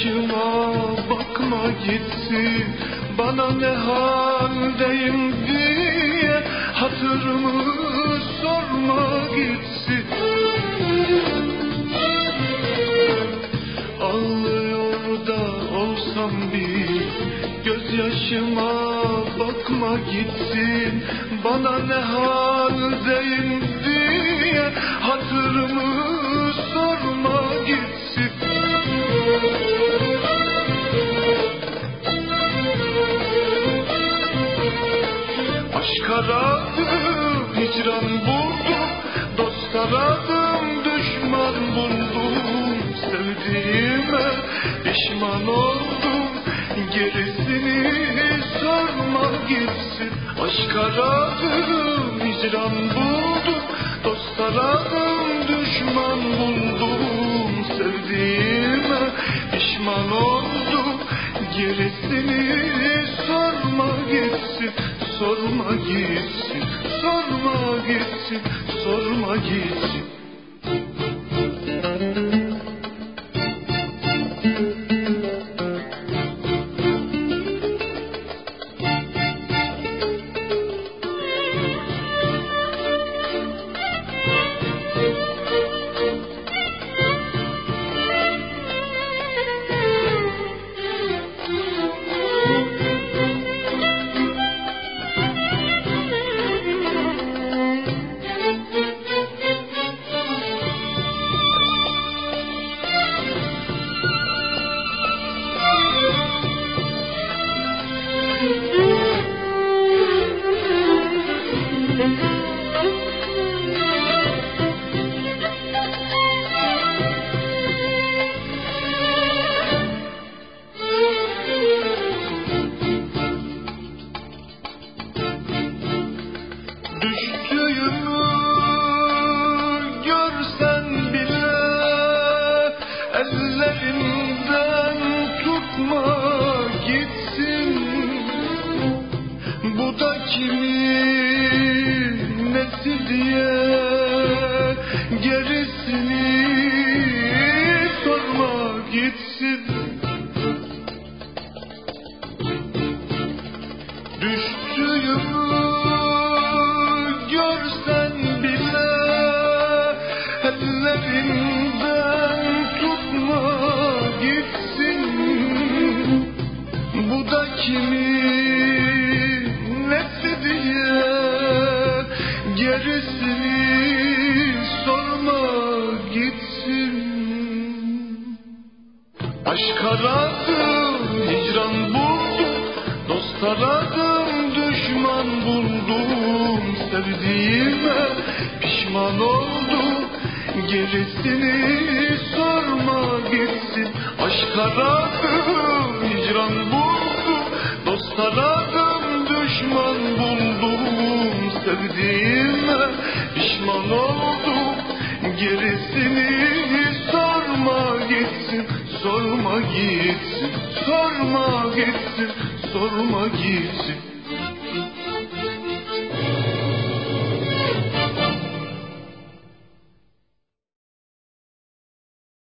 yaşıma bakma gitsin. Bana ne haldeyim diye hatırımı sorma gitsin. Ağlıyor da olsam bir gözyaşıma bakma gitsin. Bana ne haldeyim diye hatırımı sorma gitsin. Dostlara hicran buldum Dostaradım düşman buldum. Sevdiğime pişman oldum. Gerisini sorma gitsin. Aşk aradım hicran buldum Dost aradım düşman buldum. Sevdiğime pişman oldum. Gerisini sorma sorma gitsin sorma gitsin sorma gitsin. köyümü görsen bile ellerimden tutma gitsin. Bu da kimin nesi diye gerisini sorma gitsin. aradım, hicran buldum. Dost aradım, düşman buldum. Sevdiğime pişman oldum. Gerisini sorma gitsin. Aşk aradım, hicran buldum. Dost aradım, düşman buldum. Sevdiğime pişman oldum. Gerisini sorma gitsin sorma gitsin sorma gitsin sorma gitsin